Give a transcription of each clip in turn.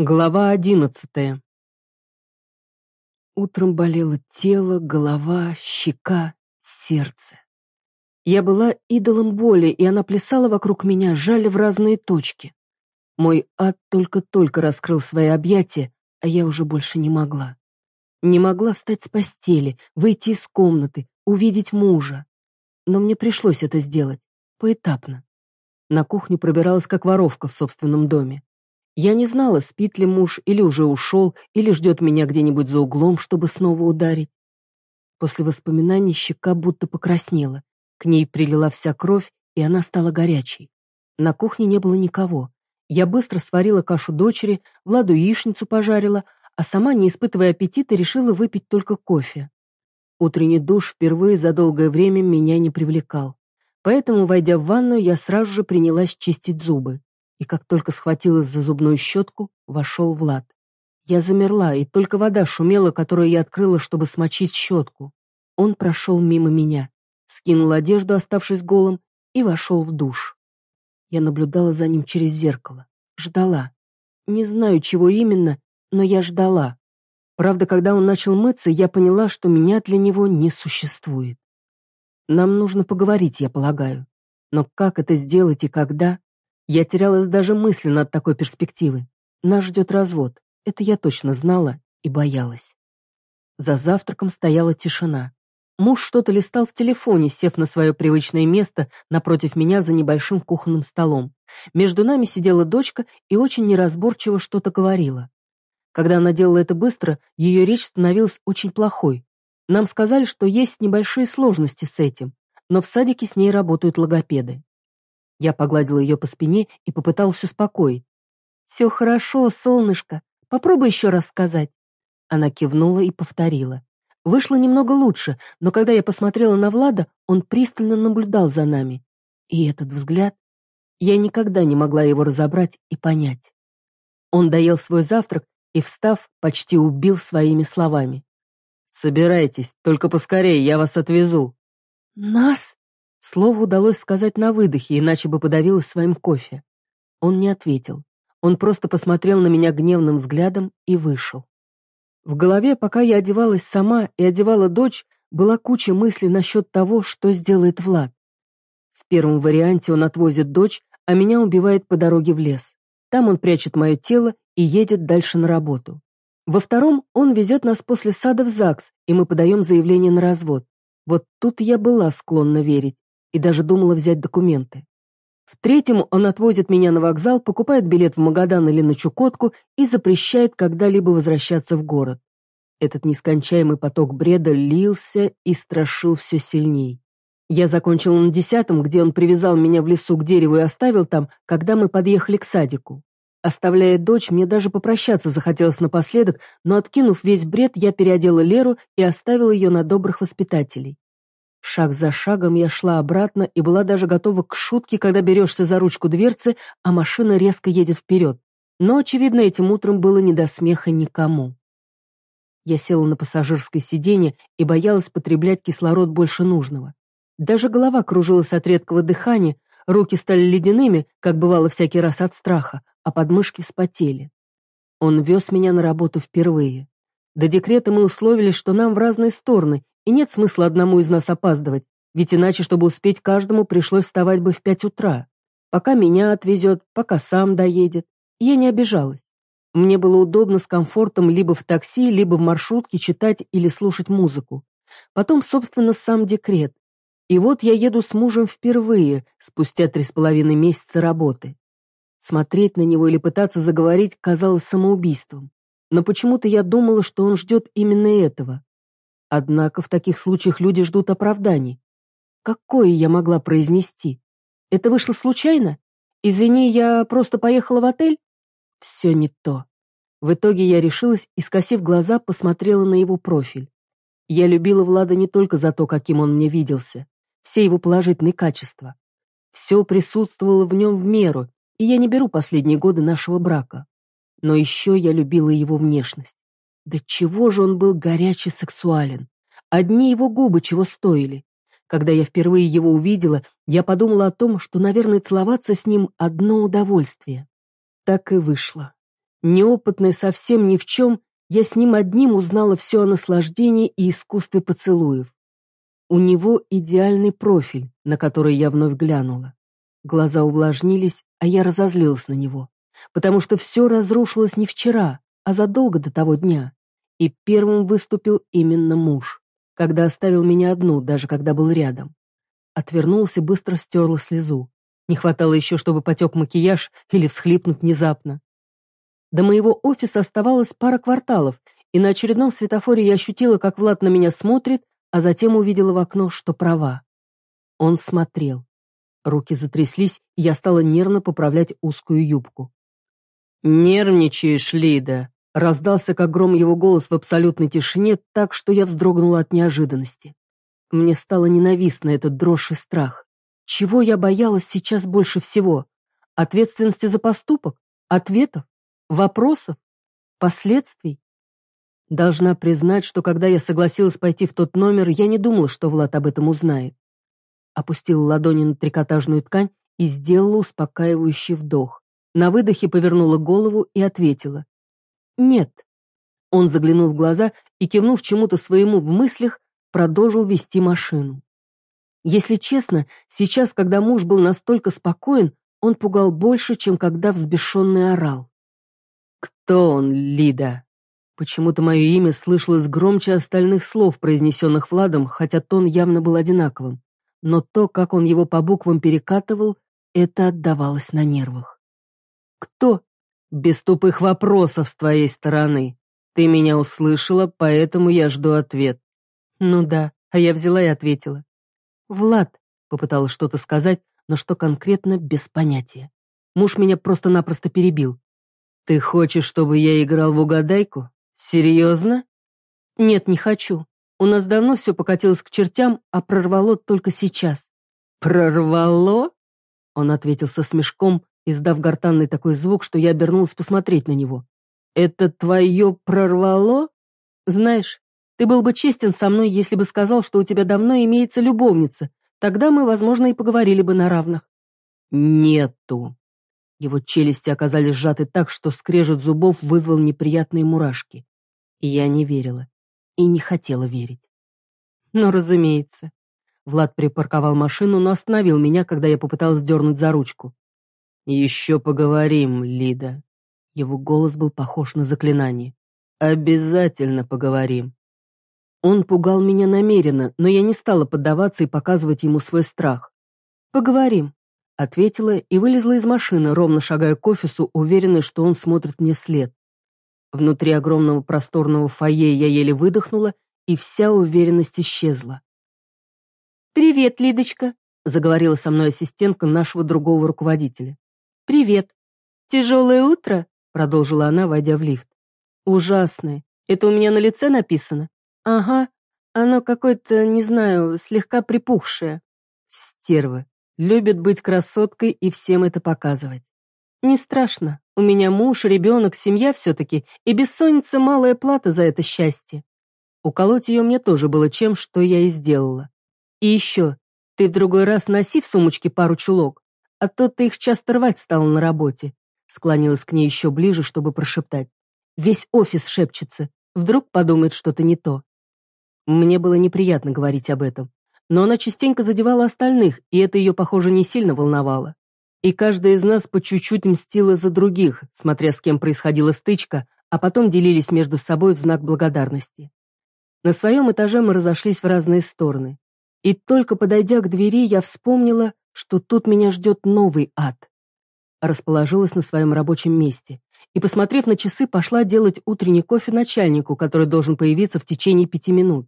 Глава одиннадцатая. Утром болело тело, голова, щека, сердце. Я была идолом боли, и она плясала вокруг меня, жали в разные точки. Мой ад только-только раскрыл свои объятия, а я уже больше не могла. Не могла встать с постели, выйти из комнаты, увидеть мужа. Но мне пришлось это сделать, поэтапно. На кухню пробиралась как воровка в собственном доме. Я не знала, спит ли муж, или уже ушел, или ждет меня где-нибудь за углом, чтобы снова ударить. После воспоминаний щека будто покраснела. К ней прилила вся кровь, и она стала горячей. На кухне не было никого. Я быстро сварила кашу дочери, Владу яичницу пожарила, а сама, не испытывая аппетита, решила выпить только кофе. Утренний душ впервые за долгое время меня не привлекал. Поэтому, войдя в ванную, я сразу же принялась чистить зубы и как только схватилась за зубную щетку, вошел Влад. Я замерла, и только вода шумела, которую я открыла, чтобы смочить щетку. Он прошел мимо меня, скинул одежду, оставшись голым, и вошел в душ. Я наблюдала за ним через зеркало. Ждала. Не знаю, чего именно, но я ждала. Правда, когда он начал мыться, я поняла, что меня для него не существует. Нам нужно поговорить, я полагаю. Но как это сделать и когда, я терялась даже мысленно от такой перспективы. Нас ждет развод. Это я точно знала и боялась. За завтраком стояла тишина. Муж что-то листал в телефоне, сев на свое привычное место напротив меня за небольшим кухонным столом. Между нами сидела дочка и очень неразборчиво что-то говорила. Когда она делала это быстро, ее речь становилась очень плохой. Нам сказали, что есть небольшие сложности с этим, но в садике с ней работают логопеды. Я погладила ее по спине и попыталась успокоить. «Все хорошо, солнышко. Попробуй еще раз сказать». Она кивнула и повторила. Вышло немного лучше, но когда я посмотрела на Влада, он пристально наблюдал за нами. И этот взгляд... Я никогда не могла его разобрать и понять. Он доел свой завтрак и, встав, почти убил своими словами. «Собирайтесь, только поскорее, я вас отвезу». «Нас?» Слово удалось сказать на выдохе, иначе бы подавилась своим кофе. Он не ответил. Он просто посмотрел на меня гневным взглядом и вышел. В голове, пока я одевалась сама и одевала дочь, была куча мыслей насчет того, что сделает Влад. В первом варианте он отвозит дочь, а меня убивает по дороге в лес. Там он прячет мое тело и едет дальше на работу. Во втором он везет нас после сада в ЗАГС, и мы подаем заявление на развод. Вот тут я была склонна верить и даже думала взять документы. В третьем он отвозит меня на вокзал, покупает билет в Магадан или на Чукотку и запрещает когда-либо возвращаться в город. Этот нескончаемый поток бреда лился и страшил все сильней. Я закончила на десятом, где он привязал меня в лесу к дереву и оставил там, когда мы подъехали к садику. Оставляя дочь, мне даже попрощаться захотелось напоследок, но, откинув весь бред, я переодела Леру и оставила ее на добрых воспитателей. Шаг за шагом я шла обратно и была даже готова к шутке, когда берешься за ручку дверцы, а машина резко едет вперед. Но, очевидно, этим утром было не до смеха никому. Я села на пассажирское сиденье и боялась потреблять кислород больше нужного. Даже голова кружилась от редкого дыхания, руки стали ледяными, как бывало всякий раз от страха, а подмышки вспотели. Он вез меня на работу впервые. До декрета мы условились, что нам в разные стороны, и нет смысла одному из нас опаздывать, ведь иначе, чтобы успеть каждому, пришлось вставать бы в пять утра. Пока меня отвезет, пока сам доедет. Я не обижалась. Мне было удобно с комфортом либо в такси, либо в маршрутке читать или слушать музыку. Потом, собственно, сам декрет. И вот я еду с мужем впервые, спустя три с половиной месяца работы. Смотреть на него или пытаться заговорить казалось самоубийством. Но почему-то я думала, что он ждет именно этого. Однако в таких случаях люди ждут оправданий. Какое я могла произнести? Это вышло случайно? Извини, я просто поехала в отель? Все не то. В итоге я решилась и, скосив глаза, посмотрела на его профиль. Я любила Влада не только за то, каким он мне виделся, все его положительные качества. Все присутствовало в нем в меру, и я не беру последние годы нашего брака. Но еще я любила его внешность. Да чего же он был горячий сексуален? Одни его губы чего стоили. Когда я впервые его увидела, я подумала о том, что, наверное, целоваться с ним одно удовольствие. Так и вышло. Неопытная совсем ни в чем, я с ним одним узнала все о наслаждении и искусстве поцелуев. У него идеальный профиль, на который я вновь глянула. Глаза увлажнились, а я разозлилась на него, потому что все разрушилось не вчера, а задолго до того дня. И первым выступил именно муж, когда оставил меня одну, даже когда был рядом. Отвернулся быстро стерла слезу. Не хватало еще, чтобы потек макияж или всхлипнуть внезапно. До моего офиса оставалось пара кварталов, и на очередном светофоре я ощутила, как Влад на меня смотрит, а затем увидела в окно, что права. Он смотрел. Руки затряслись, и я стала нервно поправлять узкую юбку. «Нервничаешь, Лида!» Раздался, как гром его голос в абсолютной тишине, так что я вздрогнула от неожиданности. Мне стало ненавистно этот дрожь и страх. Чего я боялась сейчас больше всего? Ответственности за поступок? Ответов? Вопросов? Последствий? Должна признать, что когда я согласилась пойти в тот номер, я не думала, что Влад об этом узнает. Опустила ладони на трикотажную ткань и сделала успокаивающий вдох. На выдохе повернула голову и ответила. «Нет». Он заглянул в глаза и, кивнув чему-то своему в мыслях, продолжил вести машину. Если честно, сейчас, когда муж был настолько спокоен, он пугал больше, чем когда взбешенный орал. «Кто он, Лида?» Почему-то мое имя слышалось громче остальных слов, произнесенных Владом, хотя тон явно был одинаковым. Но то, как он его по буквам перекатывал, это отдавалось на нервах. «Кто?» «Без тупых вопросов с твоей стороны. Ты меня услышала, поэтому я жду ответ». «Ну да, а я взяла и ответила». «Влад», — попыталась что-то сказать, но что конкретно, без понятия. Муж меня просто-напросто перебил. «Ты хочешь, чтобы я играл в угадайку? Серьезно?» «Нет, не хочу. У нас давно все покатилось к чертям, а прорвало только сейчас». «Прорвало?» Он ответил со смешком, издав гортанный такой звук, что я обернулась посмотреть на него. «Это твое прорвало? Знаешь, ты был бы честен со мной, если бы сказал, что у тебя давно имеется любовница. Тогда мы, возможно, и поговорили бы на равных». «Нету», его челюсти оказались сжаты так, что скрежет зубов вызвал неприятные мурашки. Я не верила. И не хотела верить. Ну, разумеется. Влад припарковал машину, но остановил меня, когда я попыталась дернуть за ручку. «Еще поговорим, Лида». Его голос был похож на заклинание. «Обязательно поговорим». Он пугал меня намеренно, но я не стала поддаваться и показывать ему свой страх. «Поговорим», Ответила и вылезла из машины, ровно шагая к офису, уверенная, что он смотрит мне след. Внутри огромного просторного фойе я еле выдохнула, и вся уверенность исчезла. «Привет, Лидочка», — заговорила со мной ассистентка нашего другого руководителя. «Привет. Тяжелое утро?» — продолжила она, войдя в лифт. «Ужасное. Это у меня на лице написано?» «Ага. Оно какое-то, не знаю, слегка припухшее». «Стервы. Любит быть красоткой и всем это показывать. Не страшно. У меня муж, ребенок, семья все-таки, и бессонница малая плата за это счастье. Уколоть ее мне тоже было чем, что я и сделала. И еще, ты в другой раз носи в сумочке пару чулок, а то ты их часто рвать стала на работе. Склонилась к ней еще ближе, чтобы прошептать. Весь офис шепчется. Вдруг подумает что-то не то. Мне было неприятно говорить об этом но она частенько задевала остальных, и это ее, похоже, не сильно волновало. И каждая из нас по чуть-чуть мстила за других, смотря с кем происходила стычка, а потом делились между собой в знак благодарности. На своем этаже мы разошлись в разные стороны. И только подойдя к двери, я вспомнила, что тут меня ждет новый ад. Расположилась на своем рабочем месте и, посмотрев на часы, пошла делать утренний кофе начальнику, который должен появиться в течение пяти минут.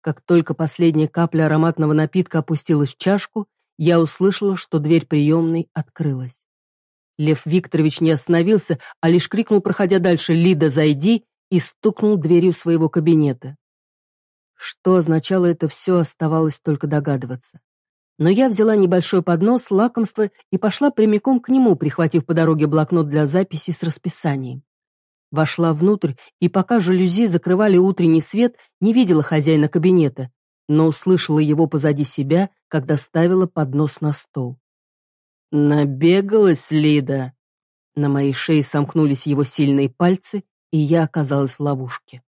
Как только последняя капля ароматного напитка опустилась в чашку, я услышала, что дверь приемной открылась. Лев Викторович не остановился, а лишь крикнул, проходя дальше, «Лида, зайди!» и стукнул дверью своего кабинета. Что означало это все, оставалось только догадываться. Но я взяла небольшой поднос, лакомство и пошла прямиком к нему, прихватив по дороге блокнот для записи с расписанием. Вошла внутрь, и пока жалюзи закрывали утренний свет, не видела хозяина кабинета, но услышала его позади себя, когда ставила поднос на стол. «Набегалась, Лида!» На моей шее сомкнулись его сильные пальцы, и я оказалась в ловушке.